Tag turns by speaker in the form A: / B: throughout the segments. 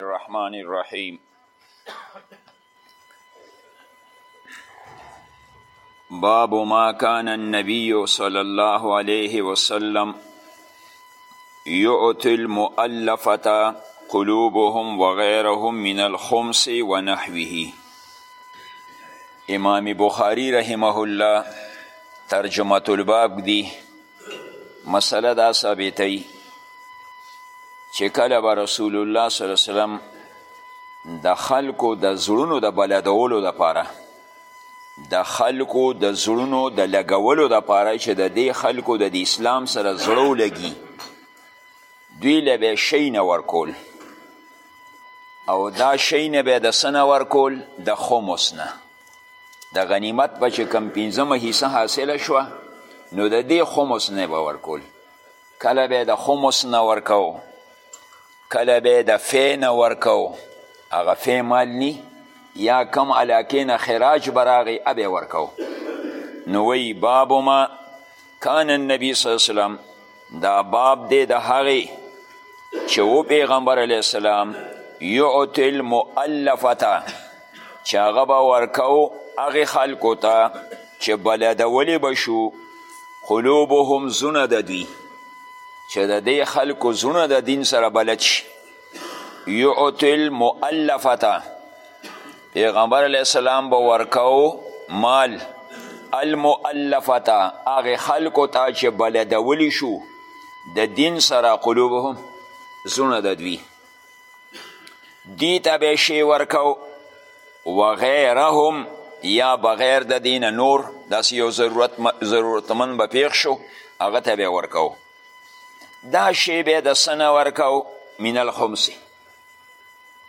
A: الرحمن الرحیم باب ما كان النبي صلى الله عليه وسلم يؤتي المؤلفة قلوبهم وغيرهم من الخمس ونحوه امام بخاری رحمه الله ترجمه الباب دی مسله دا ثابتوي چې کله به رسول الله صلی الله علیه وسلم د خلکو د زړونو د بلدولو دپاره د خلکو د زړونو د لګولو دپاره چې د دې خلکو د اسلام سره زړه ولګي دوی له به شی نه ورکول او دا شی نه به د څه نه ورکول د خمس نه د غنیمت به چې کم پنځمه حصه حاصله شوه نو د دې خمس نه به ورکول کله به د خمس نه ورکو کله به د فی نه ورکو هغه فی مال نی یا کم علاقې نه خراج به راغی ابه ورکو نو وی باب ما کان النبی صلی الله علیه وسلم دا باب دی د هغې چې و پیغمبر علیه السلام یعطي المؤلفته چې هغه به ورکو هغې خلکو ته چې بلدولی به شو قلوبهم زونه د دوی چې د دې خلکو زونه د دین سره بلد شي یعطي المؤلفته پیغمبر علیه السلام به ورکاو مال المؤلفته هغې خلکو ته چې بلدولی شو د دین سره قلوبهم زړونه د دوی دی ته به شی ورکاو وغیرهم یا بغیر د دین نور داسې یو ضرورت ضرورتمن به پیښ شو هغه ته به ورکاو دا شی به د سنه ورکاو من الخمس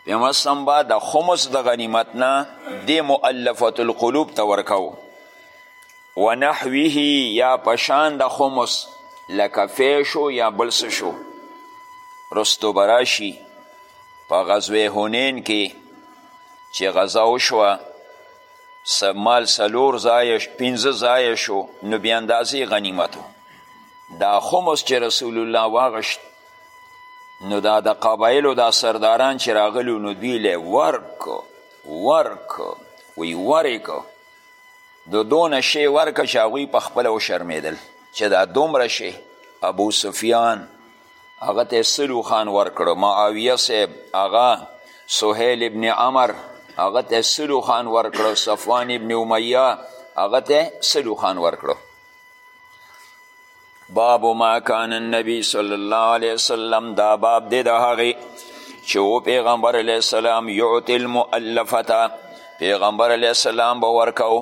A: پیغمبر سم با د خمس د غنیمت نه د مؤلفه القلوب ته ورکو و نحوه یا پشان د خمس لکه فیشو یا بل شو رستو براشي په غزوه هنین کې چې غزا وشوه مال سلور ځای پنځه ځای شو نو بیا اندازې غنیمتو دا خمس چې رسول الله واغشت نو دا د قبایلو دا سرداران چې راغلو نو دوی له ورک ورک وی ورک د دونه شی ورک چې هغوی په خپله وشرمېدل چې دا دومره شی ابو سفیان هغه ته سلو خان ورکړو معاویه صاحب هغه سهیل ابن عمر هغه ته سلو خان ورکړو صفوان ابن امیه هغه ته سلو خان ورکړو باب ما کان النبی صلی الله علیه وسلم دا باب دی د هغې چې و پیغمبر علیه السلام یعطي المؤلفته پیغمبر علیه السلام به ورکو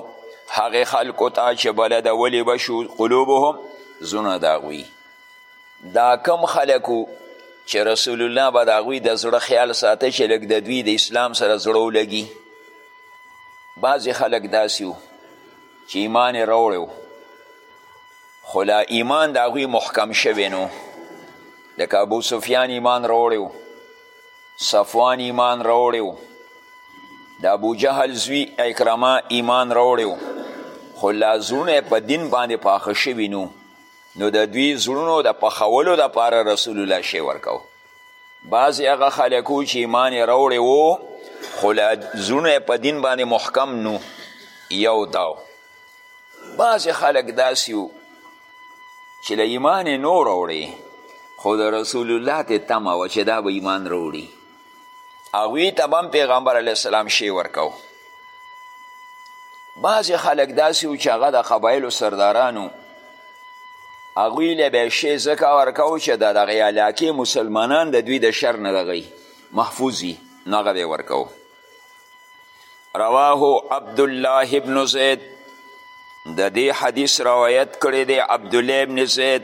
A: هغې خلکو ته چې بلدولی به شو قلوبهم زړونه د هغوی دا کم خلکو چې رسول الله به د هغوی د زړه خیال ساته چې لږ د دوی د اسلام سره زړه ولګي بعضې خلک داسې چې ایمان یې راوړی خو لا ایمان د هغوی محکم شوی نو لکه ابو سفیان ایمان راوړی و صفوان ایمان راوړی و د ابو جهل زوی اکرمه ایمان راوړی و خو لا زړونه په دین باندې پاخه شوي نو نو د دوی زړونو د پخولو دپاره رسول الله شی ورکو بعضې هغه خلک و چې ایمان یې راوړی و خو لا زړونه په دین باندې محکم نو یو داو بعضې خلک داسې وو چې له ایمان یې نور وړې خو د رسول الله ته تمه وه چې دا به ایمان راوړي هغوی ته به هم پیغمبر علیه السلام شی ورکو بعضې خلک داسې وو چې هغه د قبایلو سردارانو هغوی له به شی ځکه ورکو چې د دغې علاقې مسلمانان د دوی د شر نه دغی محفوظ وي نو هغه به یې ورکو رواه عبدالله ابن زید د دې حدیث روایت کړی دی عبدالله ابن زید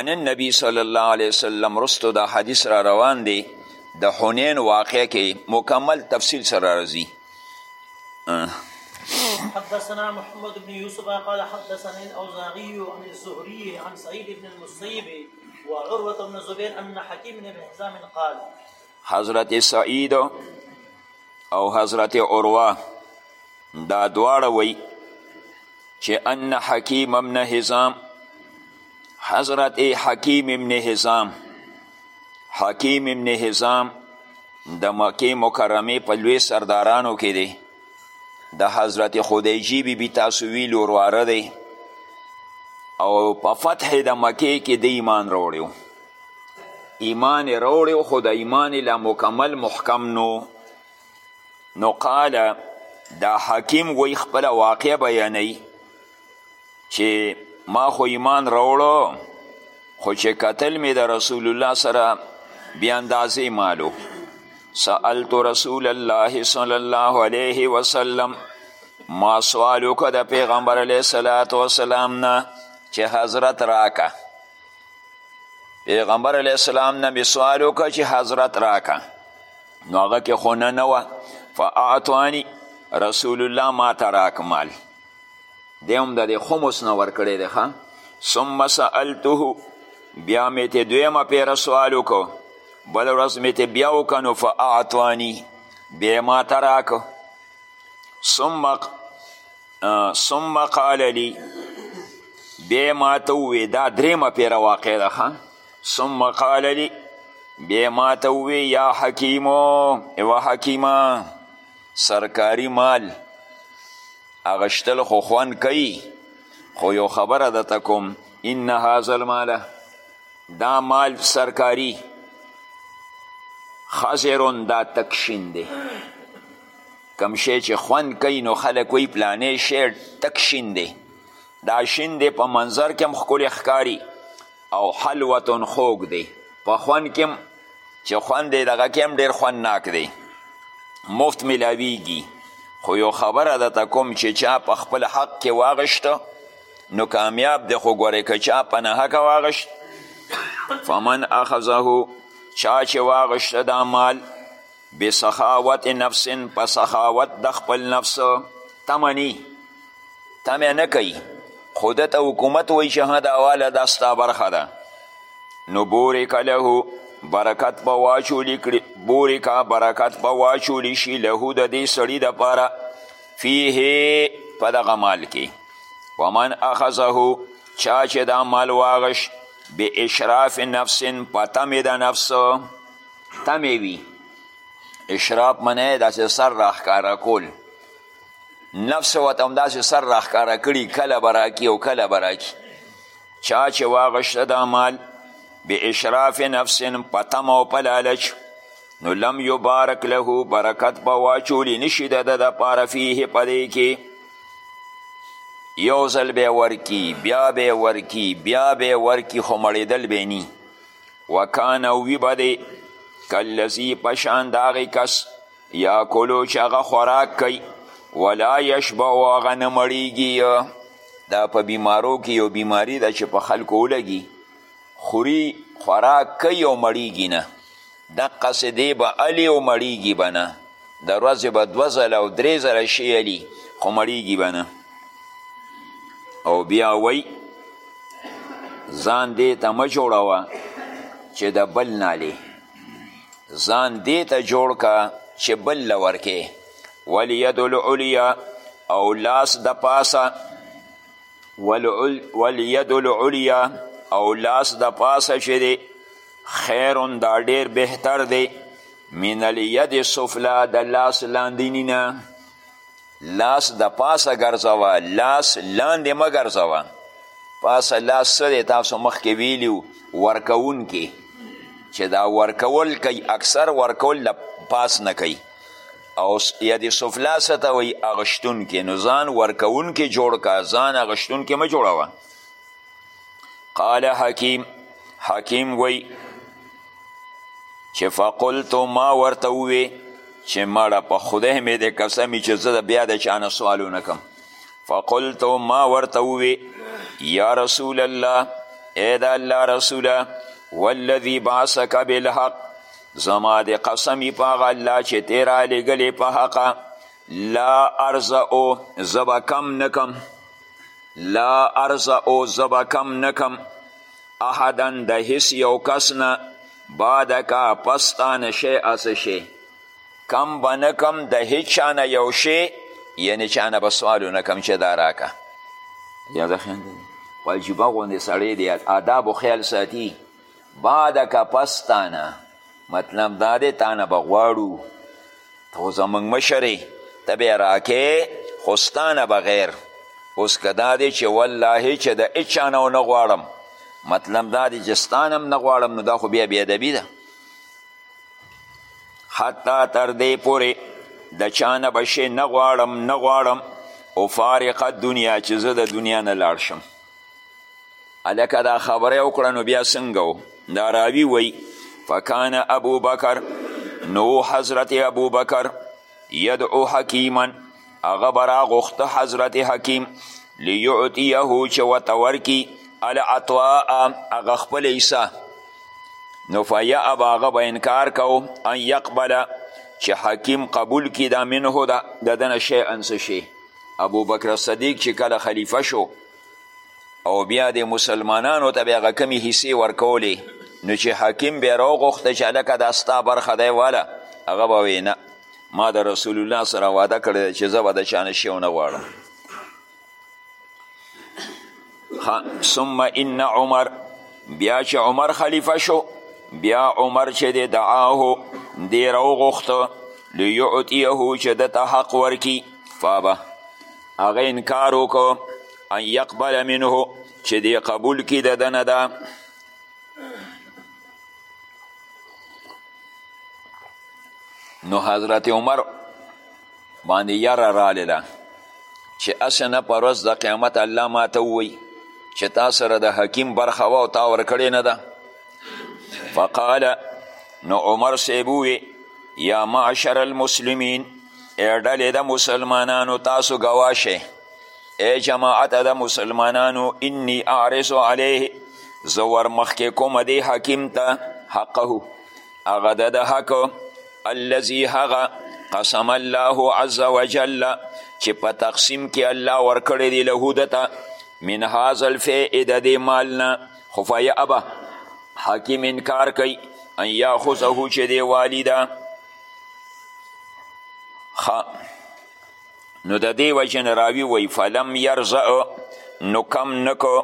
A: عن النبی صلی الله علیه وسلم رستو دا حدیث را روان دی د حنین واقع کې مکمل تفصیل سره راځي
B: حدثنا محمد بن يوسف قال حدثنا الاوزاعي عن الزهري عن سعيد بن المسيب وعروه بن الزبير ان حكيم بن حزام قال
A: حضرت سعید او حضرت عروه دا دواړه وی چې ان حکیم ابن حزام حضرت حکیم ابن حزام حکیم ابن حزام د مکه مکرمه په لوی سردارانو کې دی د حضرت خدیجی بی بی تاسو ویلو ورواره دی او په فتح د مکه کې د ایمان راوړی ایمان یې راوړی خو د ایمان لا مکمل محکم نو نو قال دا حکیم وی خپله واقع بیانوي چې ما خو ایمان راوړو خو چې کتل مې د رسول الله سره بیا اندازې مالو سألت رسول الله صلی الله علیه وسلم ما سوال وکړه د پیغمبر علیه صلات وسلام نه چې حضرت راکه پیغمبر علیه السلام نه مې سوال وکړ چې حضرت راکه نو هغه کې خو نه نه وه فاعطواني رسول الله ما ته راک مال دی هم د دې خمس نه ورکړی دی ښه ثم سألته بیا مې ته دویمه پیره سوال وکړو بله ورځ مې ته بیا وکړه نو فاعطواني بیا یې ما ته راکړو ثم ثم قال لي بیا ما ته ووی دا درېمه پیره واقع ده ښه ثم قال لي بیا ما ته ووی یا حکیمو یوه حکیمه سرکاری مال اغشتل خو خوند کوي خو یو خبره درته کوم ان هذا المال دا مال سرکاری خزرون دا تکشین دی کم شی چې خوند کوي نو خلک وایي پلانی شی تک شین دی دا شین دی په منظر کې هم ښکلی ښکاري او حلوتن خوږ دی په خوند کې هم چې خوند دی دغه کې هم ډېر خوندناک دی مفت میلاویږي خو یو خبره درته کوم چې چا په خپل حق کې واغشته نو کامیاب دی خو ګورې که چا په نهکه واغشت فمن اخذه چا چې واغشته دا مال بسخاوت نفس په سخاوت د خپل نفس تمنی تمه نه کوي خو ده ته حکومت وایي چې ها دا واله دا ستا برخه ده نو بورک له برکت به واچولی کړي بورکه برکت به واچولی شي له د دې سړي دپاره فیه په دغه مال کې ومن اخذه چا چې دا مال واغش به اشراف نفس په تمې د نفس تمې وي اشراف منه داسې سر راښکاره کول نفس ورته همداسې سر راښکاره کړي کله به راکي او کله به راکي چا چې واغشته دا مال به اشراف نفس په تم او په لالچ نو لم یبارک له برکت به واچولی نشي د ده دپاره فیه په دی کې یو ځل به ورکی بیا به ورکی بیا به ورکی خو مړېدل به نی وکان او وی به دی کلذي په شان د هغې کس یاکلو چې هغه خوراک کوي ولا یشبع او هغه نه مړیږي دا په بیمارو کې یو بیماری ده چې په خلکو ولګي خوري خوراک کوي او مړیږي نه دقسې دی به الي او مړیږي به نه د ورځې به دوه ځله او درې ځله شی علي خو مړیږي به نه او بیا وی ځان دې ته مه جوړوه چې د بل نالې ځان دې ته جوړ که چې بل له ورکې ولید العلیا او لاس د پاسه ولید العلیا او لاس د پاسه چې دی خیرون دا ډیر بهتر دی من الید سفلا د لاس لاندینی نه لاس د پاسه ګرځوه لاس لاندې مه ګرځوه پاسه لاس څه دی تاسو مخکې ویلي ورکوونکي چې دا ورکول کوي اکثر ورکول د پاس نه کوي او یدې سفلا څه ته وایي اغشتونکي نو ځان ورکوونکي جوړ که ځان اغشتونکي مه جوړوه قال حکیم حکیم وی چې فقلت ما ورته ووی چې مړه په خدای مې د قسمی چې زه بیا د چانه سوال نکم فقلت ما ورته ووی یا رسول الله ای د الله رسوله والذي بعثک بالحق زما د قسمی په هغه الله چې تې رالیږلې په حقه لا ارزه او زه به کم نکم لا ارزه او زه به کم نه کم احدا د هیڅ یو کس نه بعدکه پس تا نه شی هسې شی کم به نه کم د هیڅ چا نه یو شی یعنې چا نه به سوال ونه کم چې دا راکه یاده خیال دی خو عجیبه غوندې سړی دی ادابو خیال ساتي بعدک پس تانه مطلب دا دی تانه به غواړو ته خو زموږ مشر یې ته به یې راکې خو ستانه بغیر اوس که دا دی چې والله چې د هیچا نه ونه غواړم مطلب دا دی چې ستانه هم نه غواړم نو دا خو بیا بېادبي ده حتی تر دې پورې د چا نه به شی نه غواړم نه غواړم افارق دنیا چې زه د دنیا نه لاړ شم الکه دا خبره وکړه نو بیا څنګه و دا راوی وی فکان ابو بکر نو حضرت ابو بکر یدعو حکیما هغه به راغوښته حضرت حکیم لیعطیه چې ورته ورکي العطواء هغه خپل حصه نو فیأب هغه به انکار کو ان یقبله چې حکیم قبول کی دا منه ده د دنه شیئا څه شي ابوبکر صدیق چې کله خلیفه شو او بیا د مسلمانانو ته بیا هغه کمې حصې ورکولې نو چې حاکم بیا راوغوښته چې هلکه دا ستا برخه دی واله هغه به وایي نه ما د رسول الله سره وعده کړې چې زه به د چا نه شی ونه غواړم ثم ان عمر بیا چې عمر خلیفه شو بیا عمر چې دی دعاه دی راوغوښته لیعطیه چې ده ته حق ورکي فابه هغه انکار وکړو ان یقبل منه چې دی قبول کی د دنه ده نو حضرت عمر باندې یره رالی ده چې اسه نه پر ورځ د قیامت الله ما ته ووایي چې تا سره د حکیم برخه وه او تا ورکړې نه ده فقال نو عمر صاحب ووی یا معشر المسلمین ای ډلې د مسلمانانو تاسو ګواشه ای جماعت د مسلمانانو انی اعرض علیه زه ورمخکې کوم دې حکیم ته حقه هغه د د حق الذي هغه قسم الله عز وجل چې په تقسیم کې الله ورکړی دی له ده ته من هذا الفیع د دې مال نه خو فیابه حاکم انکار کوي ان یاخذه چې دی والي ده نو د دې وجې نه راوي وایي فلم یرزع نو کم نکو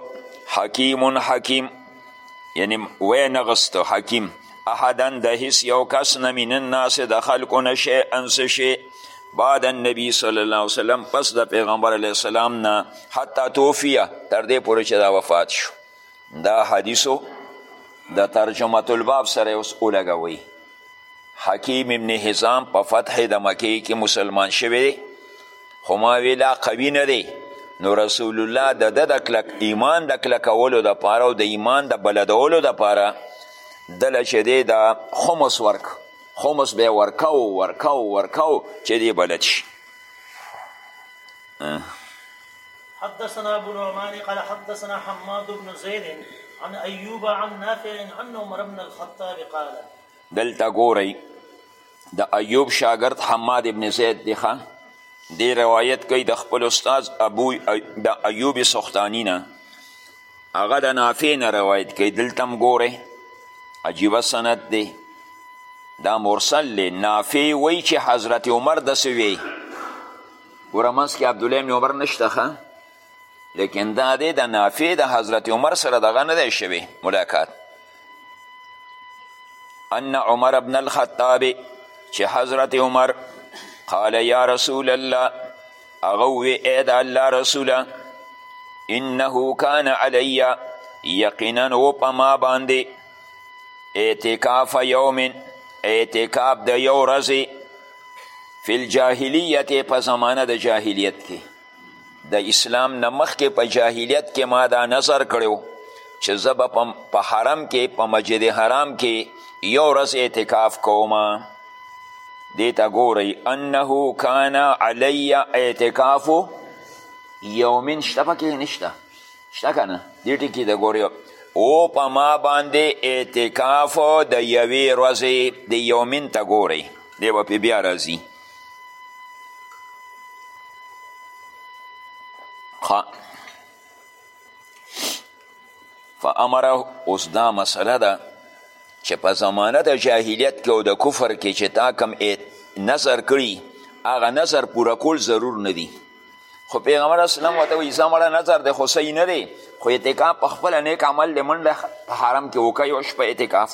A: حکیم حکیم یعنی وی نغست حکیم احدا د هیڅ یو کس نه من الناس د خلکو نه شی انس شی بعد النبی صلی الله علیه وسلم پس د پیغمبر علیه السلام نه حتی توفیه تر دې پورې چې دا وفات شو دا حدیثو د ترجمه الباب سره اوس ولګوي حکیم ابن حزام په فتح د مکې کې مسلمان شوی دی خو ما وی لا قوي نه دی نو رسول الله د د د کلک ایمان د کلکولو د پاره او د ایمان د بلدولو د پاره دله چې دی د خمس ورک خمس به ورکاو ورکاو ورکاو چې دی بلد شي
B: حدثنا ابو نعمان قال حدثنا حماد بن زيد عن ايوب عن نافع عن عمر بن الخطاب قال
A: دلته ګورئ د ایوب شاگرد حماد ابن زید دی ښه دی روایت کوي د خپل استاد ابو د ایوب سختانی نه هغه د نافع نه روایت کوي دلته هم ګورئ عجیبه سند دی دا مرسل دی نافع وایي چې حضرت عمر داسې وی ګوره منځ کې عبدالله بن عمر نشته ښه لیکن دا دی د نافع د حضرت عمر سره دغه نه دی شوی ملاقات ان عمر ابن الخطاب چې حضرت عمر قال یا رسول الله هغه ووی ای د الله رسوله انه کان علی یقینا و په ما باندې اعتکاف یوم اعتکاف د یو ورځې فی الجاهلیت په زمانه د جاهلیت کې د اسلام نه مخکې په جاهلیت کې ما دا نظر کړو چې زه به په حرم کې په مسجد حرام کې یو ورځ اعتکاف کوم دې ته ګورئ انه کان علی اعتکاف یومین شته پکې نشته شته که نه دې ټکي ته ګورې او په ما باندې اعتکاف د یوې ورځې د یومین ته ګورئ دی به پې بیا راځي فامره اوس دا مسله ده چې په زمانه د جاهلیت کې او د کفر کې چې تا کم نظر کړي هغه نظر پوره کول ضرور نه دي خو پیغمبر اسلام ورته وایي زه مړه نظر دی خو صحیح نه دی خو اعتکاف په خپله نیک عمل دی منډه په حرم کې وکړه یو شپه اعتکاف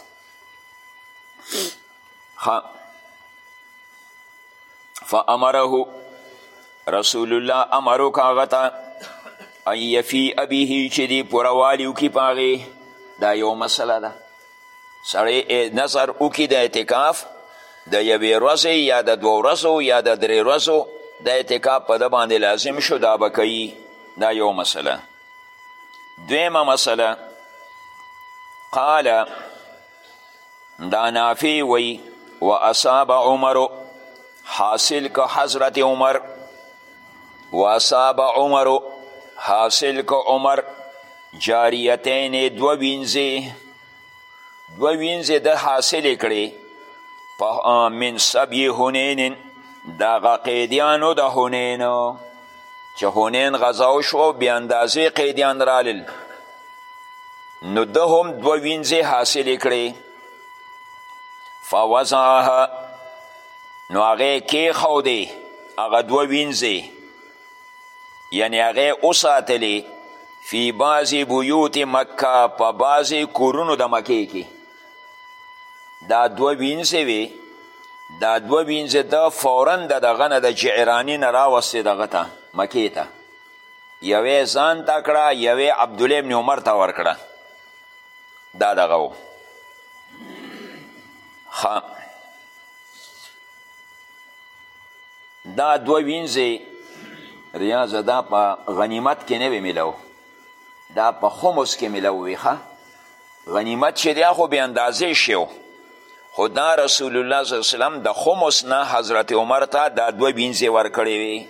A: فامره رسول الله امر وکړه هغه ته ان یفی ابیه چې دی پوره والي وکړي په هغې دا یو مسله ده سړی نظر وکړي د اعتکاف د یوې ورځې یا د دوه ورځو یا د درې ورځو د اعتکاف په ده باندې لازم شو دا به کوي دا یو مسله دویمه مسله قال دا نافی وی و اصاب عمر حاصل که حضرت عمر واصاب عمر حاصل که عمر جاریتین دو وینځې دو وینځې د حاصلې کړې په من سبی هنین دغه قیدیانو د هنین چې هنین غذا وشو او بې اندازې قیدیان رالل نو ده هم دو وینځې حاصلې کړې فوضعها نو هغه کیښودې هغه دوه وینځې یعنی هغه وساتلې فی بعض بیوت مکه په بعض کورونو د مکې کې دا دوه وینځې وې دا دوه وینځې ده فورا د دغه نه د جعراني نه راوستې دغه ته مکې ته یوه یې ځان ته کړه یوه یې عبدالله ابن عمر ته ورکړه دا دغه و ښه دا دوه وینځې ریاضه دا په غنیمت کې نه وې ملو دا په خمس کې ملو وې غنیمت چې دی خو بې اندازې شو خو دا رسول الله صلی وسلم د خمس نه حضرت عمر ته دا دوه وینځې ورکړې وې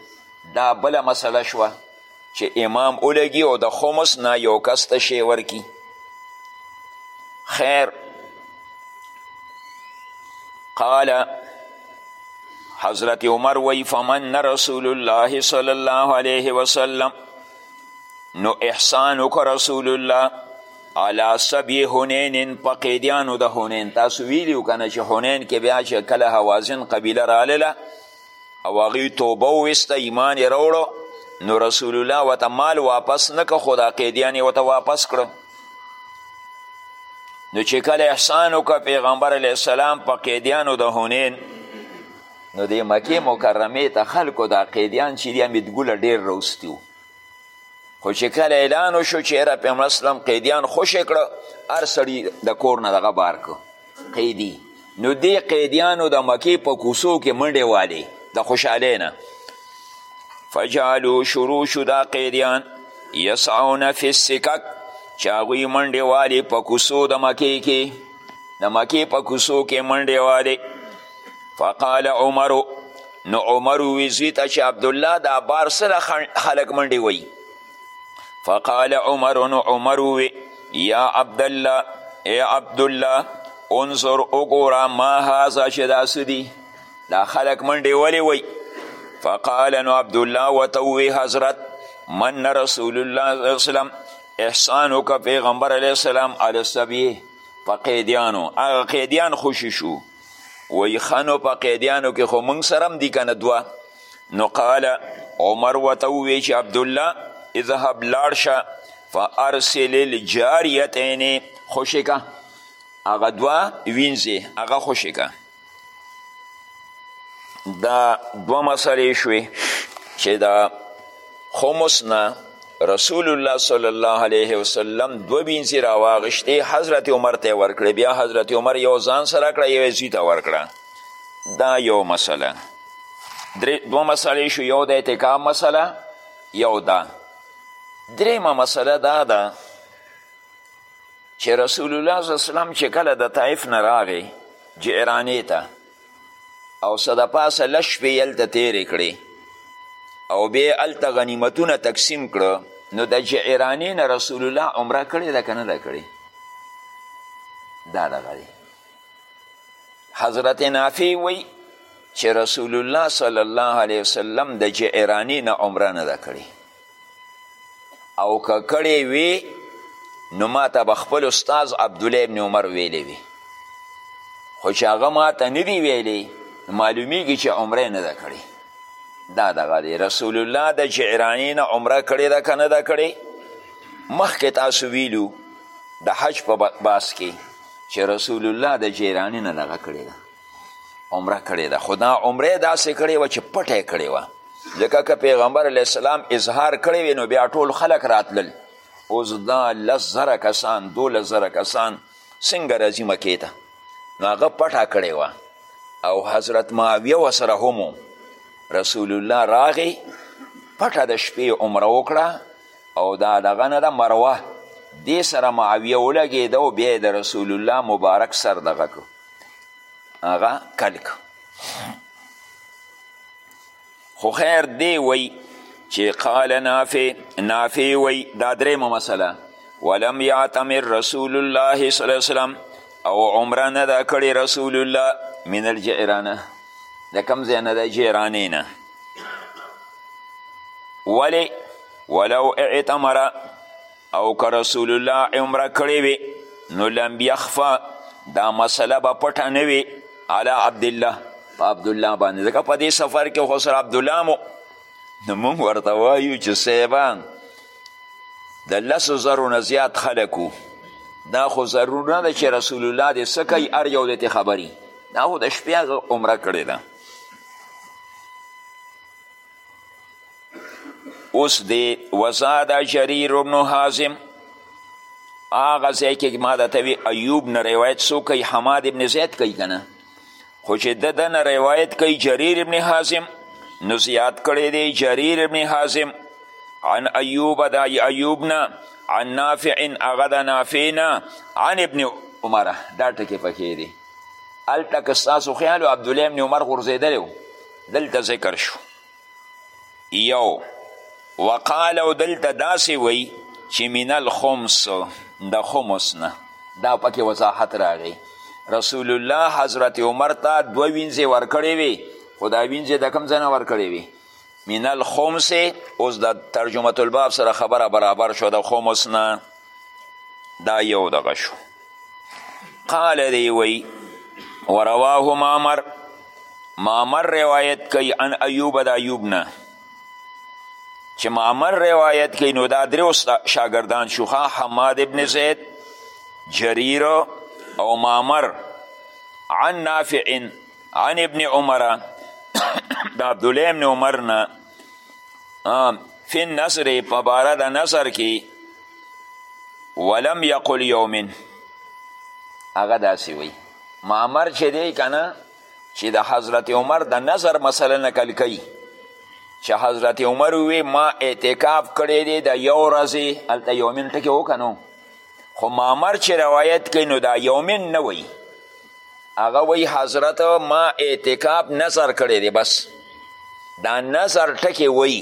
A: دا بله مسله شوه چې امام ولګي او د خمس نه یو کس ته شی ورکي خیر قال حضرت عمر وی فمن رسول الله صلی الله علیه وسلم نو احسان وکړه رسول الله علا سبی هنین په قیدیانو د هنین تاسو ویلیو کنه چې هنین کې بیا چې کله هوازن قبیله رالیله او هغوی توبه وویسته ایمان یې راوړو نو رسول الله ورته مال واپس نه که خو دا قیدیان یې ورته واپس کړه نو چې کله احسان وکړه پیغمبر علیه السلام په قیدیانو د هونین نو د مکې مکرمې ته خلکو دا قیدیان چې دي امیدګله ډېر روستي خو چې کله اعلان وشو چې یاره پیغمبر اسلام قیدیان خوشې کړه هر سړي د کور نه دغه بار کړو قیدی نو دی قیدیانو د مکې په کوسو کې منډې والې د خوشحالۍ نه فجعلو شروع شو دا قیدیان یسعون فی السکک چې هغوی منډې والې په کوسو د مکې کې د مکې په کوسو کې منډې والې فقال عمر نو عمر وی زوی ته چې عبدالله دا بار سره خلک منډې وایي فقال عمر عمر وی یا عبدالله ای عبدالله انظر وګوره ما هذا چې دا څه دي دا خلک منډې ولې وی فقال نو عبدالله ورته ووی حضرت من رسول الله صلی الله علیه وسلم احسان وکړه پیغمبر علیه السلام علی السبیه په قیدیانو هغه قیدیان خوشي شو وی خانو په قیدیانو کې خو موږ سره هم دي که نه دوه نو قال عمر ورته ووی چې عبدالله اذهب لاړ شه فارسل الجاریتین خوشې که هغه دوه وینځې هغه خوشې که دا دوه مسلې شوې چې دا خمس نه رسول الله صلی الله علیه وسلم دو بینځي راواغشتې حضرت عمر ته ورکړې بیا حضرت عمر یو ځان سره کړه یو زوی ته ورکړه دا یو مسله دوه مسلې شو یو د اعتکاف مسله یو دا دریمه مسله دا ده چې رسول الله صلی الله علیه وسلم چې کله د طایف نه راغی جعرانې ته او څه د پاسه لس شپې یې هلته تېرې کړې او بیا یې هلته غنیمتونه تقسیم کړه نو د جعرانې نه رسول الله عمره کړې ده که نه ده کړې دا دغه دی حضرت نافع وی چې رسول الله صلی الله علیه وسلم د جعرانې نه عمره نه ده کړې او که کړی وی نو ما ته به خپل استاد عبدالله ابن عمر ویلی وی خو چې هغه ما ته نه دی ویلی معلومیږي چې عمره نه ده کړې دا دغه دی رسول الله د جعرانې نه عمره کړې ده که نه ده کړې مخکې تاسو ویلو د حج په باس کې چې رسول الله د جیراني نه دغه کړې ده عمره کړې ده خو دا عمره یې داسې کړې وه چې پټه یې کړې وه ځکه که پیغمبر علیه السلام اظهار کړی وی نو بیا ټول خلک راتلل اوس دا لس زره کسان دولس زره کسان څنګه راځي مکې ته نو هغه پټه کړې وه او حضرت معاویه ورسره هم رسول الله راغی پټه د شپې عمره وکړه او دا دغه نه ده مروه دې سره معاویه ولګېده او بیا د رسول الله مبارک سر دغه کړو هغه کل که خو خیر دی وی چې قال نافع نافع وی دا درېمه مسله ولم یعتمر رسول الله صلی الله علیه وسلم او عمره نه ده کړې رسول الله من الجعرانه د کوم ځای نه ده جعرانې نه ولې ولو اعتمره او که رسول الله عمره کړې وي نو لم یخفا دا مسله به پټه نه وي علی عبدالله په عبدالله باندې ځکه په دې سفر کې خو سره عبدالله مو نو موږ ورته وایو چې صاحبان د لسو زرو نه زیات خلک دا خو ضرور نه ده چې رسول الله دې څه کوي هر یو دې خبري دا خو د شپې عمره کړې ده اوس دی وزاد جریر ابن حازم هغه ځای کې ما درته وي ایوب نه روایت څوک کوي حماد ابن زید کوي که نه خو چې د ده نه روایت کوي جریر ابن حازم نو زیات کړی دی جریر ابن حازم عن ایوب د ایوب نه عن نافع هغه د نافع نه عن ابن عمره دا ټکې پکې دی هلته که ستاسو خیال عبدالله ابن عمر غورځېدلی و دلته ذکر شو یو وقال او دلته داسې وی چې من الخمس د خمس نه دا پکې وضاحت راغی رسول الله حضرت عمر ته دوه وینځې ورکړې وې خو دا وینځې د کوم ځای نه ورکړې وې من الخمس اوس د ترجمه الباب سره خبره برابر شو د خمس نه دا یو دغه شو قال دی وی ورواه معمر معمر روایت کوي ان ایوب د ایوب نه چې معمر روایت کوي نو دا درې شاګردان شو حماد ابن زید جریر او معمر عن نافع عن ابن عمر د عبدالله ابن عمر نه فی النظر په باره د نظر کې ولم یقل یومن هغه داسې وی معمر چې دی که نه چې د حضرت عمر د نظر مسله نقل کوي چې حضرت عمر وی ما اعتکاف کړی دی د یو ورځې هلته یومین ټکې وکنو خو معمر چې روایت کوي نو دا یومین نه وایي هغه وایي حضرت ما اعتکاف نظر کړی دی بس دا نظر ټکی وایي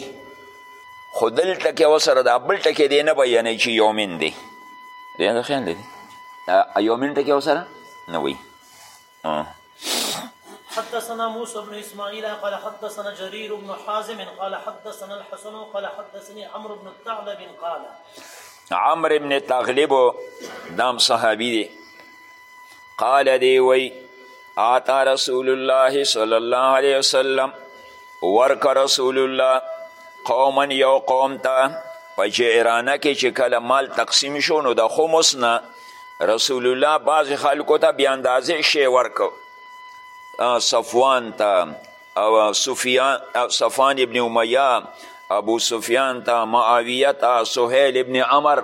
A: خو دلته کې وسره دا بل ټکی دی نه بیانوي چې یومین دی دی خیال دی یومین ټکی وسره نه وایي
B: حدثنا موسى بن اسماعيل قال حدثنا جرير بن حازم قال حدثنا الحسن قال حدثني عمرو بن الثعلب قال
A: عمرو بن تغلب دام صحابي دي قال دی وی آتا رسول الله صلی الله علیه وسلم ورک رسول الله قوما یو قوم ته په جعرانه کې چې کله مال تقسیم شو نو د خمس نه رسول الله بعضې خلکو ته بې اندازې شی ورکو صفوان ته او سفیان صفان ابن امیه ابو سفیان ته معاویه ته سهیل ابن عمر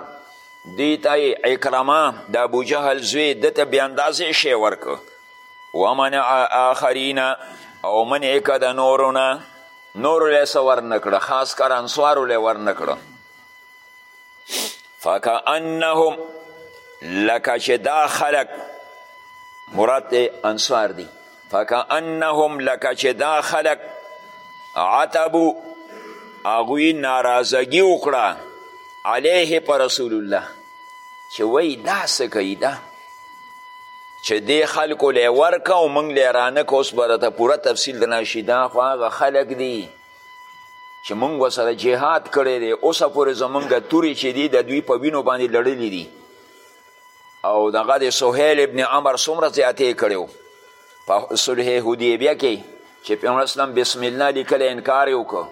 A: دی ته اکرمه د ابو جهل زوی ده ته بې اندازې شی ورکو ومنع آخرین او منع که د نورو نه نورو له څه ورنکړه خاص کر انصارو له ورنکړه فکأنهم لکه چې دا خلک مراد انصار دي فکأنهم لکه چې دا خلک عتبو هغوی ناراضګي وکړه علیه په رسول الله چې وایي دا څه کوي دا چې دې خلکو لی ورکه او موږ لی رانکه اوس به درته پوره تفصیل درنه شي دا خو هغه خلک دي چې مونږ سره جهاد کړی دی اوسه پورې زمونږ تورې چې دي د دوی په وینو باندې لړلې دي او دغه د سهیل ابن عمر څومره زیاتې کړی و په صلح حدیبیه کې چې پیغمبر اسلام بسم الله لیکلی انکار یې وکړو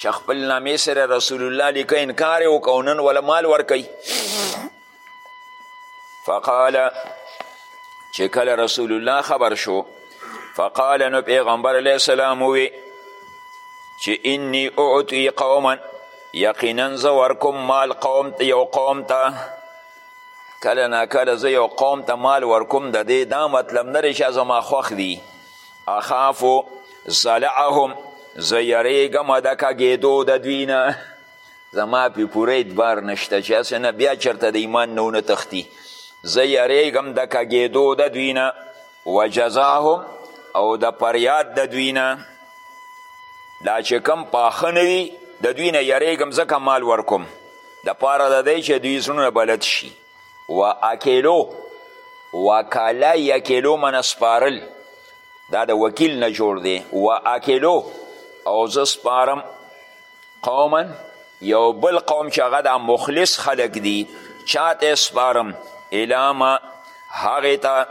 A: چې خپل نامې سره رسول الله لیکه انکار یې وکړو نن وله مال ورکوي فقال چې کله رسول الله خبر شو فقال نو پیغمبر علیه السلام وی چې انی اعطی قوما یقینا زه ورکوم مال قوم ته یو قوم ته کله نا کله زه یو قوم ته مال ورکوم د دې دا مطلب نه دی چې زما خوښ دي اخافو زلعهم زه یریږم د کږېدو د دوی نه زما پې پوره ادبار نشته چې هسې نه بیا چرته د ایمان نه ونه تښتي زه یریږم د کږېدو د دوی نه وجزاهم او د فریاد د دوی نه دا چې کم پاخه نه وي د دوی نه یریږم ځکه مال ورکوم د پاره د دی چې دوی زړونه بلد شي و اکلو وکاله یکلو من سپارل دا د وکیل نه جوړ دی و اکلو او زه سپارم قوما یو بل قوم چې هغه دا مخلص خلک دي چاته سپارم الاما هغې ته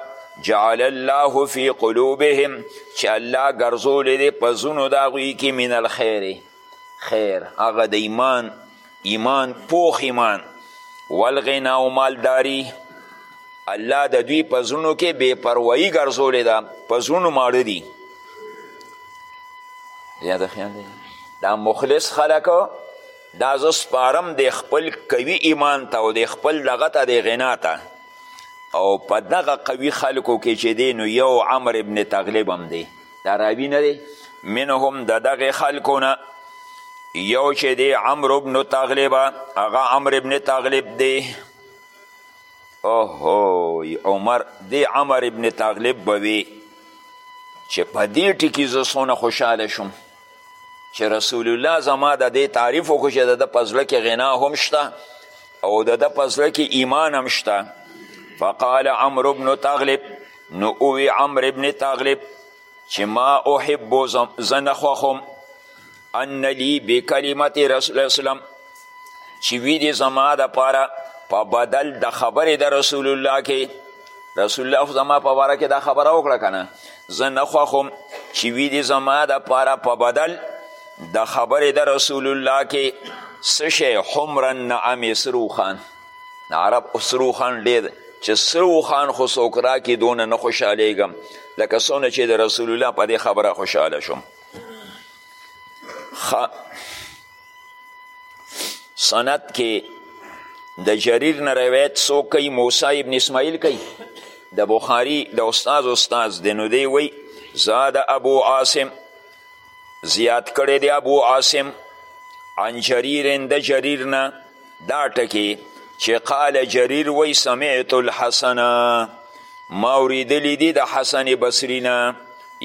A: جعل الله فی قلوبهم چې الله ګرځولی دی په زونو د هغوی کې من الخیر خیر هغه د ایمان ایمان پوخ ایمان والغنا او مالداری الله د دوی په زړونو کې بې پروایي ګرځولې ده په زړونو ماړه دي یاد خیال دی دا مخلص خلک دا زه سپارم د خپل قوي ایمان ته او د خپل دغه ته د غنا ته او په دغه قوي خلکو کې چې دی نو یو عمر ابن تغلب هم دی دا راوي نه دی منهم د دغه خلکو نه یو چې دی عمر ابن تغلب هغه عمر ابن تغلب دی اوهوی عمر دی عمر ابن تغلب به وی چې په دې ټکي زه څونه خوشحاله شوم چې رسول الله زما د دې تعریف وکړو چې د ده په زړه کې غنا هم شته او د ده په زړه کې ایمان هم شته فقال عمرو بن تغلب نو اوی عمر ابن تغلب چې ما احب زه نه خوښوم ان لي بکلمت رسول اسلام چې وي دې زما دپاره په بدل د خبرې د رسول الله کې رسول الله زما په باره کې دا خبره وکړه که نه زه نه خوښوم چې وي دې زما دپاره په بدل د خبرې د رسول الله کې څه شی حمرا نعم سروخان عرب سرو خان ډېر چې سرو خان خو څوک راکړي دونه نه خوشحالېږم لکه څونه چې د رسول الله په دې خبره خوشحاله شوم سند کې د جریر نه روایت څوک کوي موسی ابن اسماعیل کوي د بخاری د استاد استاد دی نو دی وی زاد ابو عاصم زیات کړی دی ابو عاصم عن جریر د جریر نه دا ټکی چې قال جریر وی سمعت الحسن ما اوریدلی دی د حسن بصری نه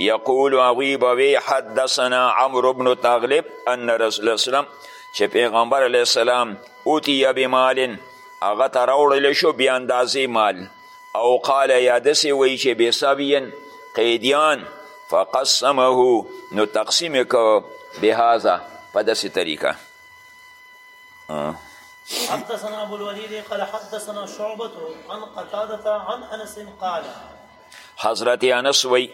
A: یقول هغوی به وی حدثنا عمرو بن تغلب ان رسول اسلام چې پیغمبر علیه السلام اوتیه بمال هغه ته راوړل شو بیا اندازې مال او قال یا دسې وایي چې بې سبین قیدیان فقسمه نو تقسیم یې کو بهذا په داسې طریقه
B: حدثنا ابو الوليد قال حدثنا شعبة عن قتادة عن انس قال
A: حضرت انس وی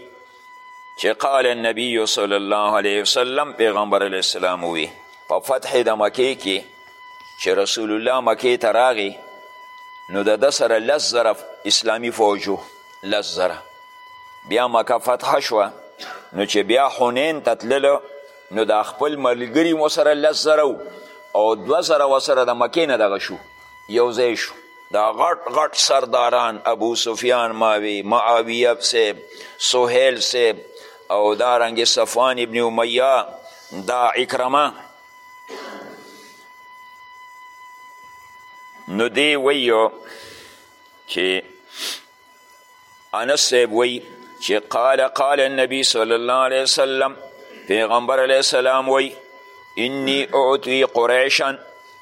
A: چې قال النبی صلی الله علیه وسلم پیغمبر علیه السلام وی په فتح د مکې کې چې رسول الله مکې ته راغی نو د ده سره لس زره اسلامي فوج لس زره بیا مکه فتح شوه نو چې بیا حنین ته تللو نو دا خپل ملګري ورسره لس زره او دوه زره ورسره د مکې نه دغه شو یو ځای شو دا غټ غټ سرداران ابو سفیان ماوی معاویه صاحب سهیل صاحب او دارنګ صفوان ابن امیه دا اکرمه نو دی ویو چې انس صاحب وی چې قال قال النبي صلی الله علیه وسلم پیغمبر علیه السلام وی انی اعطی قریشا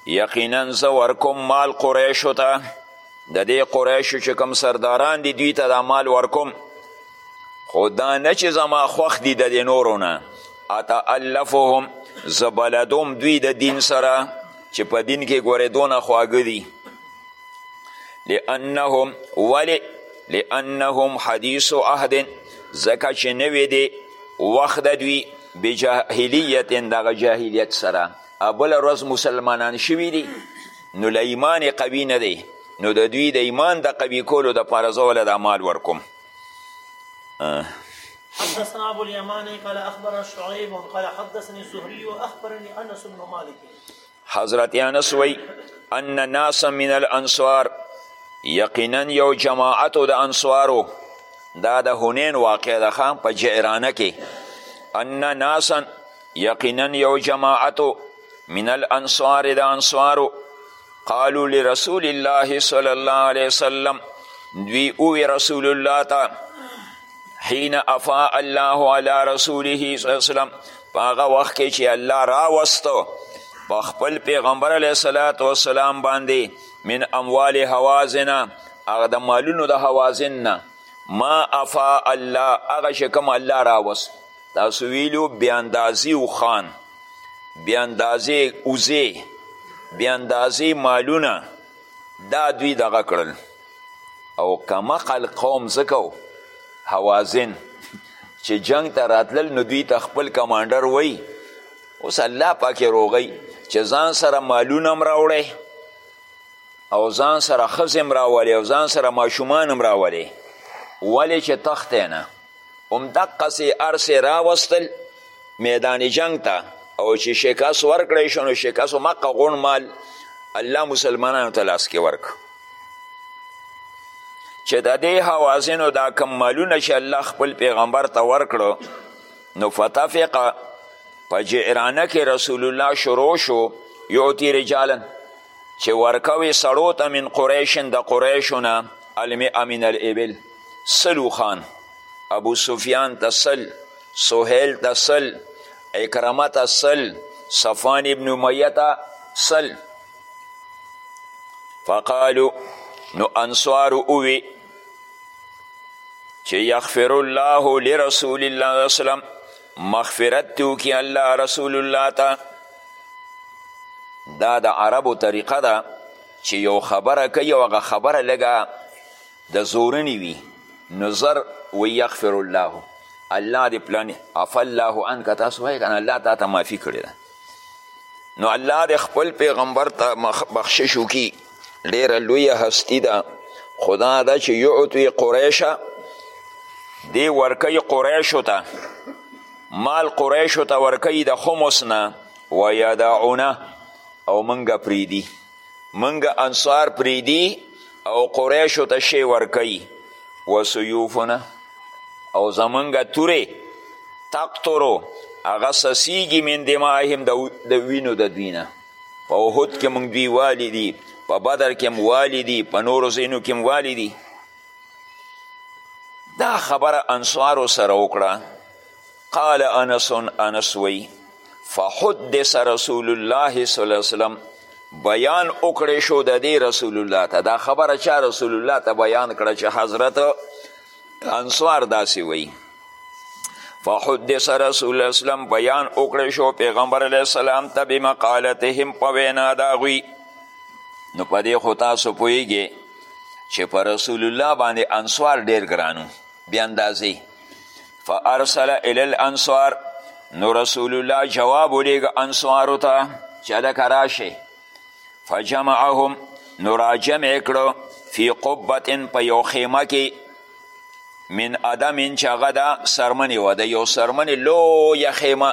A: یقینا زه ورکوم مال قریشو ته د دې قریشو چې کوم سرداران دي دوی ته دا مال ورکوم خو دا نه چې زما خوښ دي د دې نورو نه اتألفهم زه بلدوم دوی د دین سره چې په دین کې ګورې دونه خواږه دي لانهم ولی لانهم حدیث عهد ځکه چې نوی دی وخت د دوی بجاهلیت دغه جاهلیت سره ابله ورځ مسلمانان شوي دي نو له ایمان قوي نه دی نو د دوی د ایمان د قوي کولو دپاره زه وله دا مال ورکوم
B: حدثنا ابو اليماني قال اخبرنا شعيب قال حدثني الزهري اخبرني انس بن مالك
A: حضرت انس وی ان ناسا من الانصار یقینا یو جماعت د انصارو دا د هنین واقع ده خام په جعرانه کې ان ناسا یقینا یو جماعت من الانصار د انصارو قالو لرسول الله صلی الله علیه وسلم دوی اوی رسول الله ته حين افاء الله على رسوله صلی الله علیه وسلم په هغه وخت کې چې الله راوستو په خپل پیغمبر علیه الصلاة والسلام باندې من اموال حوازنه هغه د مالونو د حوازن نه ما افا الله هغه چې کوم الله راوست تاسو ویلو بې اندازې اوښان بې اندازې وزې بې اندازې مالونه دا دوی دغه کړل او کمقل قوم ځکه و حوازن چې جنگ ته راتلل نو دوی ته خپل کمانډر وای اوس الله پاکې روغی چې ځان سره مالونه هم راوړی او ځان سره ښځې هم راولې او ځان سره ماشومان هم راولې ولې چې تختی نه همدقسې ارسې راوستل میدان جنگ ته او چې شکست ورکړی شو نو شکست مقه غون مال الله مسلمانانو ته لاس کې ورک چې د دې حوازنو دا کم مالونه چې الله خپل پیغمبر ته ورکړو نو فتفقه په جعرانه کې رسول الله شروع شو یعطي رجالا چې ورکوي سړو ته من قریشن د قریشو نه المئه من الابل سل وخان ابو سفیان ته سل سهیل ته سل اکرمه ته سل صفان ابن امیه ته سل فقالو نو انصارو اووی چې یغفر الله لرسول الله صلی وسلم مغفرت دی وکړي الله رسول الله ته دا د عربو طریقه ده چې یو خبره کوي او هغه خبره لږه د زورنې وي نو زر وی یغفر الله الله دې پلان عفا الله عنک تاسو وایې کنه الله تا ته معافي کړې ده نو الله دې خپل پیغمبر ته بخشش وکړي ډېره لویه هستی ده خدا ده چې یعطوي قریشه دی ورکی قریشو ته مال قریشو ته ورکی د خمس نه ویدعونه او منګه پریدی منګه انصار پریدی او قریشو ته شی ورکوي وسیوفنا او زمونږ تورې تقترو هغه سسیږي من دماهم د وینو د دوی نه په احد کې موږ دوی والي دي په بدر کې هم والي دي په نورو ځینو کې هم والي دي دا خبره انصارو سره وکړه قال انس انس وی فحدث رسول الله صلی الله علیه وسلم بیان وکړی شو د دې رسول الله ته دا خبره چا رسول الله ته بیان کړه چې حضرت انصار داسې وی فحدث رسول الله اسلام بیان وکړی شو پیغمبر علیه السلام ته بمقالتهم په وینا د هغوی نو په دې خو تاسو پوهیږئ چې په رسول الله باندې انصار ډیر ګرانو بې اندازې فارسل الی الانصار نو رسول الله جواب ولیږه انصارو ته چې هلکه راشئ فجمعهم نو راجمع کړو فی قبت په یو خیمه کې من ادم چې هغه ده سرمنې وه د یو سرمنې لویه خیمه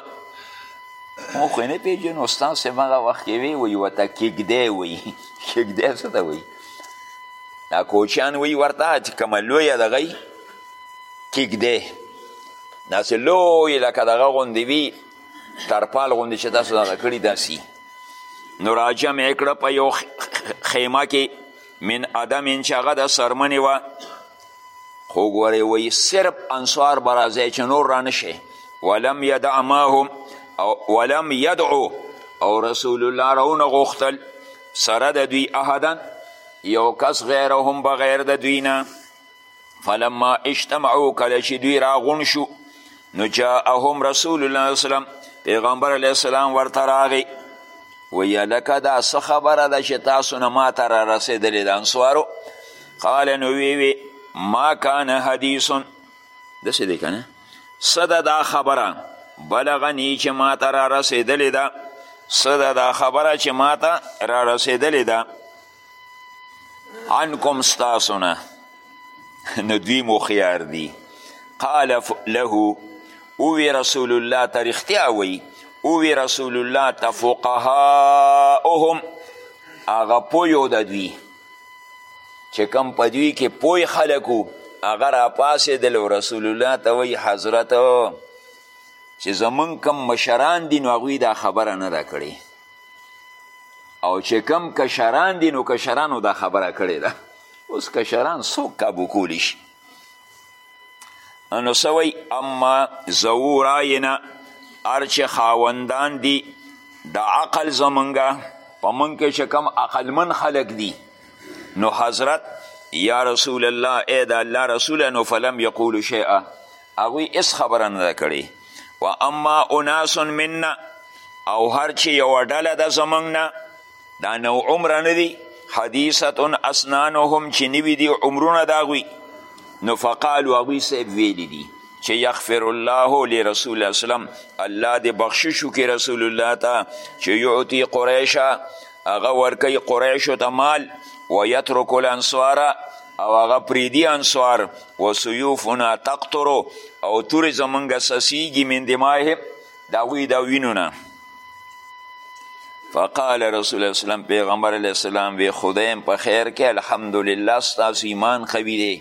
A: مو خو نه پېژنو استاد صاحب هغه وخت کې وی وایي ورته کیږدی وایي کیږدی څه ته وایي دا کوچیان وایي ورته چې کومه لویه دغه کیږدی داسې لوی لکه دغه غوندې وي ترپال غوندې چې تاسو دغه کړي داسي نو راجمع یې کړه په یو خیمه کې من عدم چې هغه د څرمنې وه خو ګورې وایي صرف انصار به راځی چې نور رانشي ولم یدع ماهم او ولم یدعو او رسول الله راونه غوښتل سره د دوی احدا یو کس غیرهم بغیر د دوی نه فلما اجتمعو کله چې دوی راغون شو نو جاءهم رسول الله وسلم پیغمبر علیه السلام ورته راغی ویه لکه دا څه خبره ده چې تاسو نه ما ته رارسېدلې ده انصوارو قال نو ویوی ما کان حدیث داسې دی که نه څه ده دا خبره بلغني چې ما ته رارسېدلې ده څه ده دا خبره چې ما ته رارسېدلې ده عنکم ستاسو نه نو دوی مخیار دي قال له اوی رسول الله ته رښتیا وی اوی رسول الله ته فقهاؤهم هغه پویو د دوی چې کم په دوی کې پوی خلک وو هغه راپاڅېدل او رسول الله ته وایي حضرت چې زمونږ کم مشران دي نو هغوی دا خبره نه ده کړې او چې کم کشران دي نو کشرانو دا خبره کړې ده اوس کشران څوک کابو کولی شي نو سوی اما زو راینا هر چې خاوندان دي د عقل زمونږه په مونږ کې چې کم عقلمن خلک دي نو حضرت یا رسول الله ای د الله رسوله نو فلم یقولو شیئا هغوی هیڅ خبره نه ده کړې و اما اناس منا او هر چې یوه ډله ده زموږ نه دا نو عمره نه دي حدیثتون اسنانهم چې نوي دي عمرونه د هغوی نو فقالو هغوی صاحب ویلی دي چې یغفر الله لرسول الله وسلم الله دې بخشش وکړي رسول الله ته چې یعطي قریشه هغه ورکوي قریشو ته مال ویترک الانصاره او هغه پریدي انصار و سیوفنا تقطر او تورې زمونږ سسیږي من دماهم د هغوی د وینو نه فقال رسول الله وسلم پیغمبر علیه السلام وی خدایم په خیر کې الحمدلله ستاسو ایمان قوي دی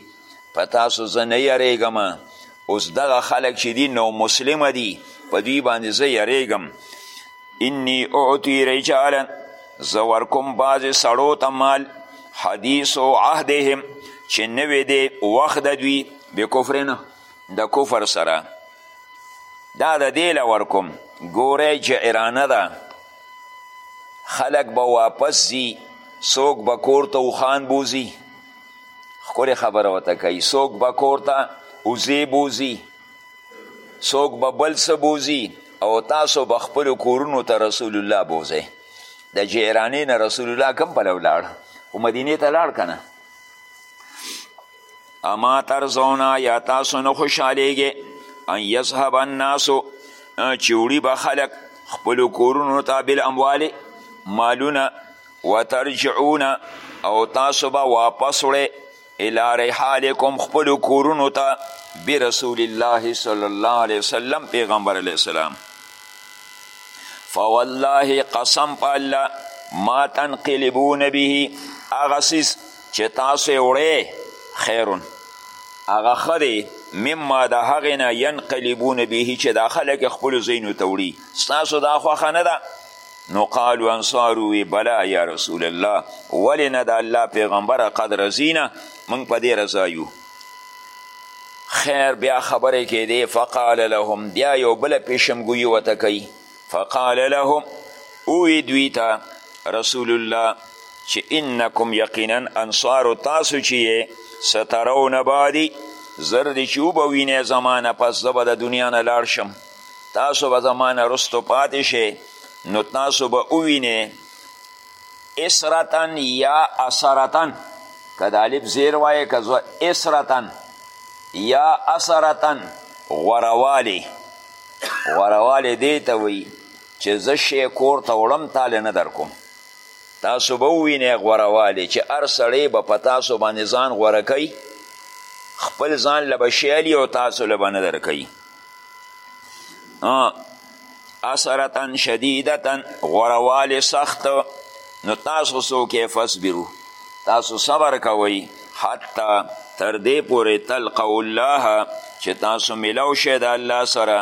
A: په تاسو زه نه یریږم اوس دغه خلک چې دي نو مسلمه دي په دوی باندې زه یریږم انی اعطی رجالا زه ورکوم بعضې سړو ته مال حدیث و عهدهم چې نوې دی وخت د دوی بکفر نه د کفر سره دا د دې له ورکوم ګوره جعرانه ده خلک به واپس ځي څوک به کور ته اوښان بوځي ښکلې خبره ورته کوي څوک به کور ته وزې بوځي څوک به بل څه بوزي او تاسو به خپلو کورونو ته رسول الله بوزئ د جیرانې نه رسول الله کم پلو لاړ خو مدینې ته لاړ که نه اما ترزونه یا تاسو نه خوشحالیږئ ان یذهب الناسو چې وړي به خلک خپلو کورونو ته بالاموال مالونه وترجعونه او تاسو به واپس وړئ الی رحالکم خپلو کورونو ته برسول الله صلی الله علیه وسلم پیغمبر علیه السلام فوالله قسم په الله ما تنقلبون به هغه څیز چې تاسو یې وړی خیرون هغه ښه دی مما د هغې نه ینقلبون به چې دا خلک خپلو ځایونو ته وړي ستاسو دا خوښه نه ده نو قالو انصارو وی بلا یا رسول الله ولی نه د الله پیغمبره قد رزینا موږ په دې رضا یو خیر بیا خبرې کېدې فقال لهم بیا یو بله پیشمګویي ورته کوي فقال لهم اوی دوی ته رسول الله چې انکم یقینا انصارو تاسو چې یې سترون بعدي زر دې چې وبه وینې زما نه پس زه به د دنیا نه لاړ شم تاسو به زما نه رستو پاتې شئ نو تاسو به ووینئ اسرتن یا اثرتن که د الف زیر وایې که زه اسرتن یا اثرتن غوروالی غوروالی دی ته وایي چې زه شی کور ته وړم تاله نه در کوم تاسو به ووینئ غوروالی چې هر سړی به په تاسو باندې ځان غوره کوي خپل ځان له به شی او تاسو له به نه در کوي اثرتن شدیدتن غوروالی سخت نو تاسو څوک فصبرو تاسو صبر کوئ حتی تر دې پورې تلقوا الله چې تاسو ملو شئ د الله سره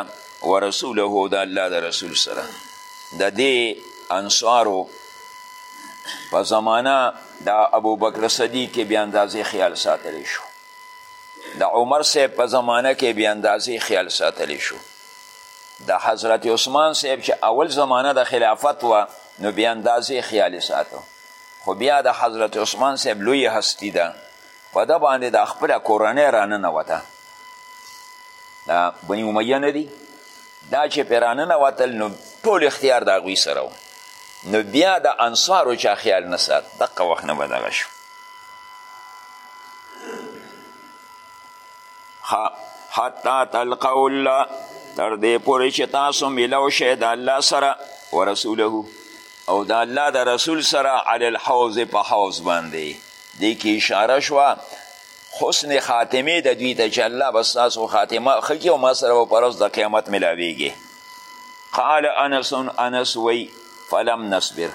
A: ورسوله د الله د رسول سره د دې انصارو په زمانه د ابوبکر صدیق کې بیا اندازې خیال ساتلی شو د عمر صاحب په زمانه کې بې اندازې خیال ساتلی شو د حضرت عثمان صاحب چې اول زمانه د خلافت وه نو بې اندازې خیال ساتو خو بیا د حضرت عثمان صاحب لوی هستی ده په ده باندې د خپله کورنۍ راننوته دا بني امیه نه دي دا چې پرې راننوتل نو ټول اختیار د هغوی سره و نو بیا د انصارو چا خیال نه سات دقه وخت نه به دغه شو حتی تلقوا الله تر دې پورې چې تاسو میلاو شئ د الله سره ورسوله او د الله د رسول سره علی الحوض په حوض باندې دې کې اشاره شوه حسن خاتمه د دوی ته چې الله به ستاسو خاتمه ښه کړي او ما سره به په ورځ د قیامت میلاویږي قال انس انس وی فلم نصبر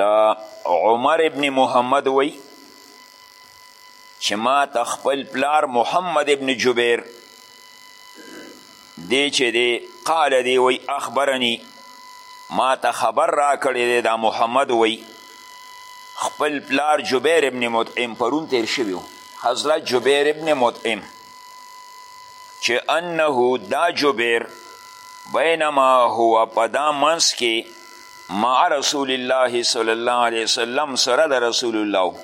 A: د
B: عمر
A: ابن محمد وی چې ما ته خپل پلار محمد ابن جبیر دی چې دی قال دی وی اخبرنی ما ته خبر را کړی دی دا محمد وی خپل پلار جبیر ابن مطعم پرون تیر شوی حضرت جبیر ابن مطعم چې انه دا جبیر بینما هو په دا منځ کې مع رسول الله صلی الله علیه وسلم سره د رسول الله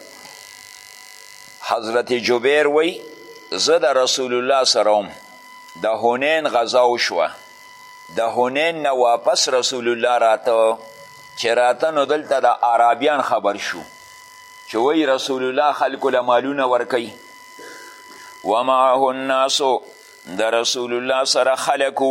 A: حضرت جبیر وی زه د رسول الله سره هم د هنین غزا وشوه د هنین نه واپس رسول الله راته چې راته نو دلته د عربیان خبر شو چې وی رسول الله خلکو له مالونه ورکوي ومعه الناسو د رسول الله سره خلکو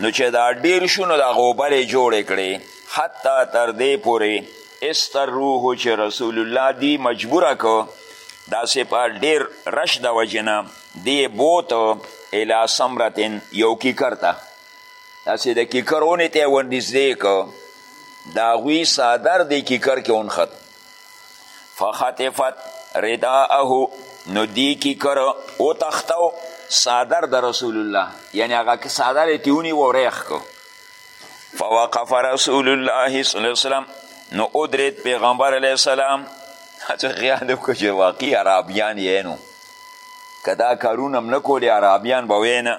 A: نو چې دا ډیر شو نو دا غوبلې جوړې کړې حتی تر دې پورې استروه چې رسول الله دی مجبوره کو داسې په ډیر رش د وجې نه دی بوتو الی سمرتن یو کیکر ته داسې د کیکر ونې ته یې ورنږدې کو د هغوی څادر دې کیکر کې ونښت فخطفت رداءه نو دی کی کر او تختو صادر د رسول الله یعنی هغه صادر تیونی و ریخ کو فوقف رسول الله صلی الله علیه وسلم نو ادرید پیغمبر علیه السلام هڅه خیال وکړه چې واقعي عربیان یې نو که دا کارونه هم نه کولې عربیان به وینه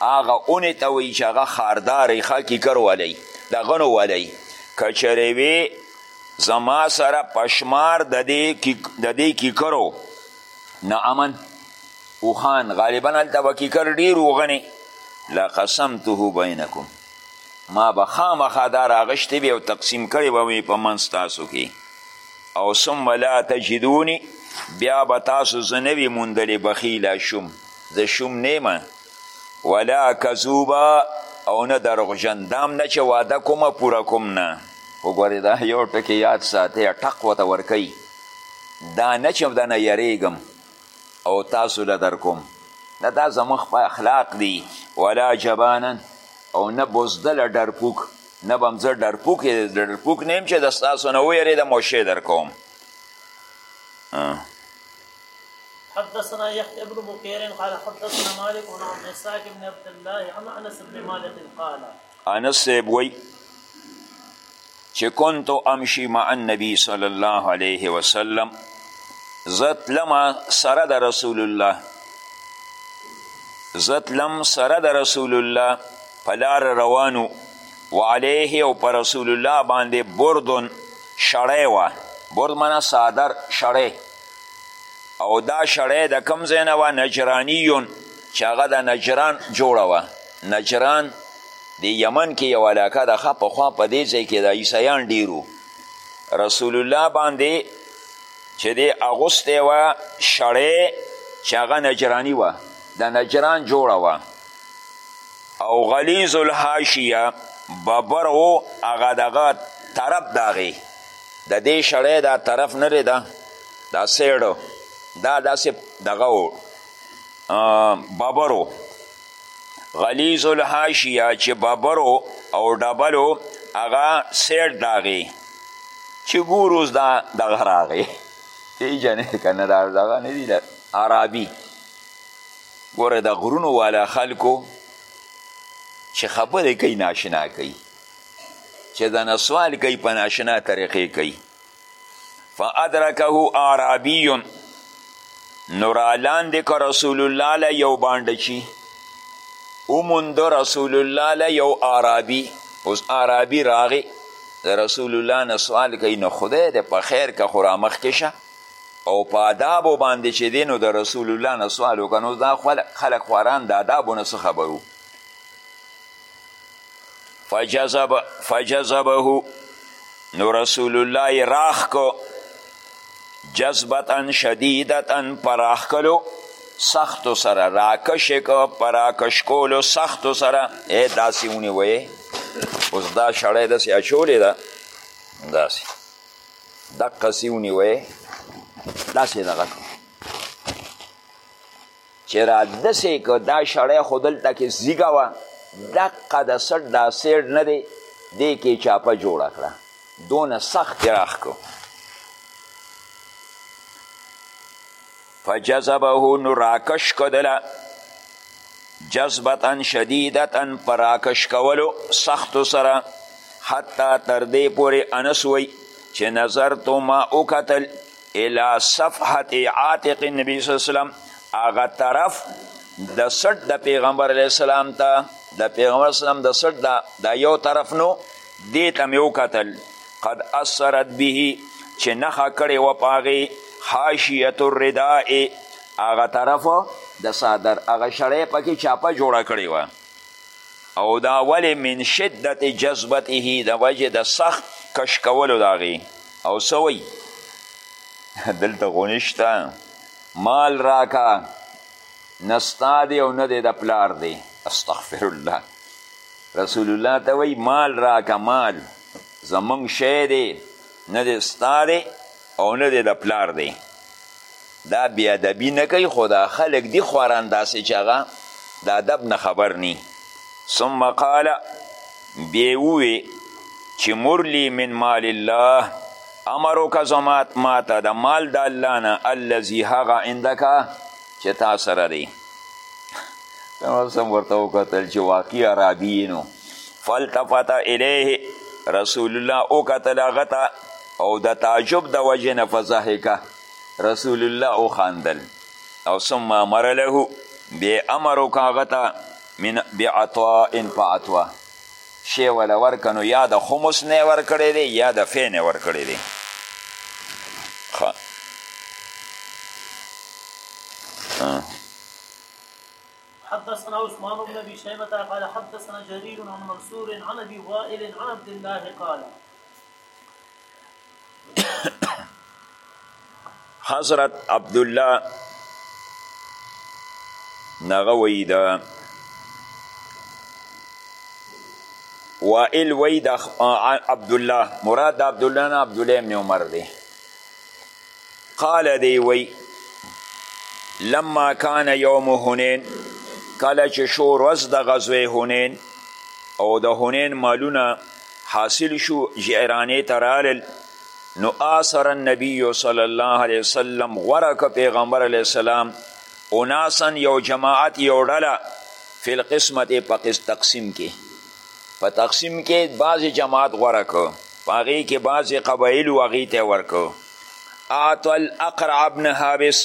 A: هغه اونې ته وایي چې هغه خارداری خاکي کر ولي د غنو ولي که چېرې وي زما سره په شمار د دې کیکرو نه امن اوښان غالبا هلته به کیکر ډېر وغنې لقسمته بینکم ما به خامخا دا راغشتې وي او تقسیم کړی به مې په منځ تاسو کې او ثم لا تجدوني بیا به تاسو زه نه وي موندلې بخیله شوم زه شوم نه ولا کذوبا او نه درغجن دام نه چې واده کومه پوره کوم نه وګورې دا یو ټکی یاد ساتئ ټق ورته ورکوي دا نه چې دنه یریږم او تاسو له در کوم نه دا زموږ په اخلاق دی ولا جبانا او نه بزدله ډرپوک نه به هم زه ډرپوک ډرپوک نه یم چې د ستاسو نه ویرېدم او شی در کوم
B: حدثنا يحيى ابن بكير قال حدثنا مالك عن عبد الرزاق بن عبد الله عن انس بن مالك قال
A: انس وي چې كنت امشي مع النبي صلى الله عليه وسلم زت لما سرد رسول الله زت لم سرد رسول الله پلار روانو وعليه او پر رسول الله باندې بردن شړې وه برد منا صادر شړې او دا شړی د کم ځای نه وه نجرانیون چې هغه د نجران جوړه وه نجران د یمن کې یو علاقه ده ښه پخوا په دې ځای کې د عیسیان ډیرو رسول الله باندې چې دی اغوستی وه شړی چې هغه نجرانی وه د نجران جوړه وه او غلیظ الحاشیه ببر و هغه دغه طرف د هغې د دې شړی دا طرف نه دی دا دا سیړو دا داسې دغه و ببرو غلیظ الحاشیه چې ببرو او ډبلو هغه سیړ داغې چې ګورو اوس دا دغه راغې پیژنې که نه دا دغه نه دي عربي ګوره د غرونو والا خلکو چې خبرې کوي ناشنا کوي چې دنه سوال کوي په ناشنا طریقې کوي فادرکه اعرابی نو رالاندې که رسول الله له یو بانډچي وموند رسول الله له یو اعرابي اوس اعرابي راغی د رسول الله نه سوال کوي نو خدای د په خیر که خو رامخکې شه او په آدابو باندې چې دی نو د رسول الله نه سوال وکړه نو دا خلک خو اران د آدابو نه څه خبرو فجذب فجذبه نو رسول الله یې راخ کو جذبتا شدیدتا پراخ کلو سختو سره راکش کو پراکش کولو سختو سره ای داسې ونیوې اوس دا شړی داسې اچولې ده داسې دقسې ونیوې داسې دغه چې را دسې که دا شړی خو دلته کې زیږه وه دقه د سټ دا سیډ نه دی دې کې چاپه جوړه کړه دونه سخت یې راښکو فجذبه نو راکش کدله جذبتا شدیدتا پر راکش کولو سختو سره حتی تر دې پورې انس وی چې نظر تو ما وکتل الى صفحه عاتق النبي صلی الله علیه وسلم هغه طرف د سټ د پیغمبر علیه السلام ته د پیغمبر اسلام د سټ دا, دا یو طرف نو دې ته مې وکتل قد اثرت به چې نښه کړې وه په هغې حاشیت الرداء هغه طرف د صادر هغه شړی پکې چاپه جوړه کړې وه او دا ولی من شدت جذبته د وجه د سخت کش کولو داغي او سوی دلته غونشتا مال راکا نستا دی او نه دی د پلار دی استغفر الله رسول الله ته وی مال راکا مال زمونږ شی دی نه دی ستا دی او نه دی د پلار دی دا بی ادبی نه کوي خو دا خلک دي خواران داسې چې هغه د ادب نه خبر نی ثم قال بیا ووی چې مرلی من مال الله امر وکړه زما ماته د مال د الله نه الذي هغه عندکه چې تا سره دی سم ورته وکتل چې واقعي عربي نو فلتفت الیه رسول الله وکتل هغه ته او د تعجب د وجې نه فضحکه رسول الله وخاندل او ثم امر له بیا امر وکړه هغه ته من بعطاء په عطوا شی وله ورکه نو یا د خمس نه ورکړی دی یا د فی نه ورکړی دی
B: حدثنا عثمان بن ابي شيبه قال حدثنا جرير عن منصور عن ابي وائل عن عبد الله قال
A: حضرت عبدالله نغه وی د وائل وی د عبدالله مراد د عبدالله نه عبدالله ابن عمر دی قال دی وی لما کان یوم هنین کله چې شو ورځ د غزوه هنین او د هنین مالونه حاصل شو جعرانې ته رالل نو آثر النبی صلی الله علیه وسلم غوره که پیغمبر علیه السلام اناسا یو جماعت یو ډله فی القسمت په تقسیم کې په تقسیم کې بعضې جماعت غوره کو په هغې کې بعضې قبایلو هغې ته ورکو اعطا الاقرع ابن حابس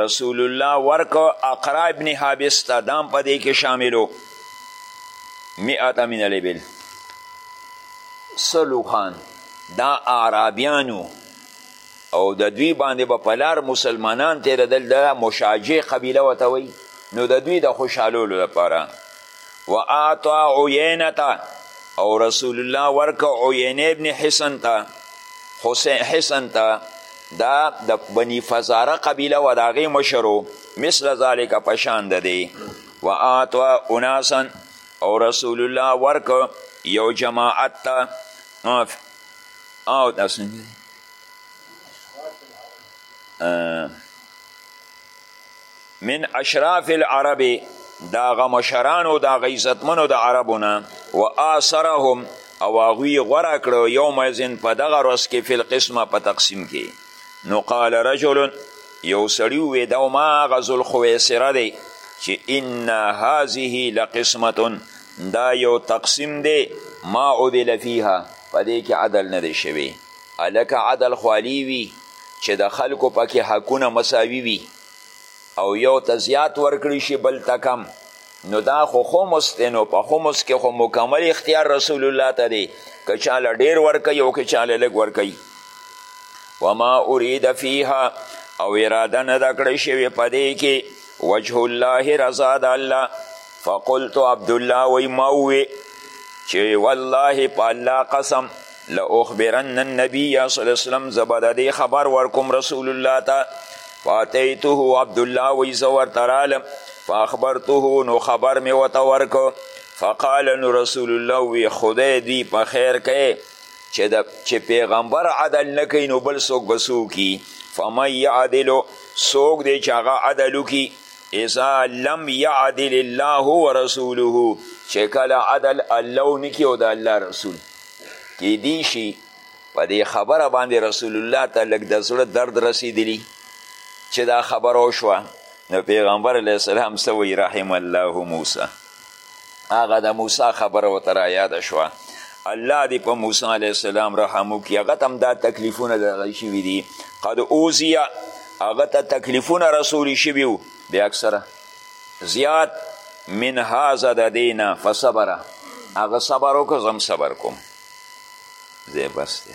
A: رسول الله ورکو اقرع ابن حابس ته دام په دې کې شاملو مئت من الابل سلو خان دا اعرابیانو او د دوی باندې به په لار مسلمانان تېرېدل د مشاجع قبیله ورته وایي نو د دوی د خوشحالولو لپاره و آتا عینه ته او رسول الله ورکه عینه ابن حسن ته حسین حسن ته دا د بنی فزاره قبیله و د هغې مشرو مثل ذالک په شان د دی و آتا اناسا او رسول الله ورکه یو جماعت ته او دا څنګه دی من اشراف العرب دا غ مشرانو دا غ عزتمنو د عربونه و آثرهم او هغوی غوره کړو یوم ازن په دغه ورځ کې فی القسمه په تقسیم کې نو قال رجل یو سړی ووې دا ما هغه ذوالخویسره دی چې ان هذه لقسمه دا یو تقسیم دی ما عدل فیها په دې کې عدل نه دی شوی هلکه عدل خو عالي وي چې د خلکو پکې حقونه مساوي وي او یو ته زیات ورکړي شي بل ته کم نو دا خو خمس دی نو په خمس کې خو مکمل اختیار رسول الله ته دی که چاله ډیر ورکوي او که چاله لږ ورکوي وما ارید فیها او اراده نه ده کړی شوې په دې کې وجه الله رضا د الله فقلت عبدالله وی ما ووې چې والله په الله قسم لاخبرن النبی صلی الله علیه وسلم زبد دې خبر ورکوم رسول الله ته فاتیته عبد الله وی زور ترالم فاخبرته نو خبر می وته ورکو فقال نو رسول الله وی خدای دی په خیر کې چې د چې پیغمبر عدل نه کوي نو بل څوک به څوکي فمن یعدلو څوک دی چې هغه عدل وکړي اذا لم یعدل الله ورسوله چې کله عدل الله ونکړي او د الله رسول کیدی شي په دې خبره باندې رسول الله ته لږ د زړه درد رسیدلی چې دا خبره وشوه نو پیغمبر علیه السلام څه وایي رحم الله موسی هغه د موسی خبره ورته رایاده شوه الله دې په موسی علیه السلام رحم وکړي هغه ته هم دا تکلیفونه دغه شوي دي قد اوزیه هغه ته تکلیفونه رسول شوي بیا اکثره زیات من هذا د دینا فصبر هغه صبر وکړه زم صبر کوم زه بس دی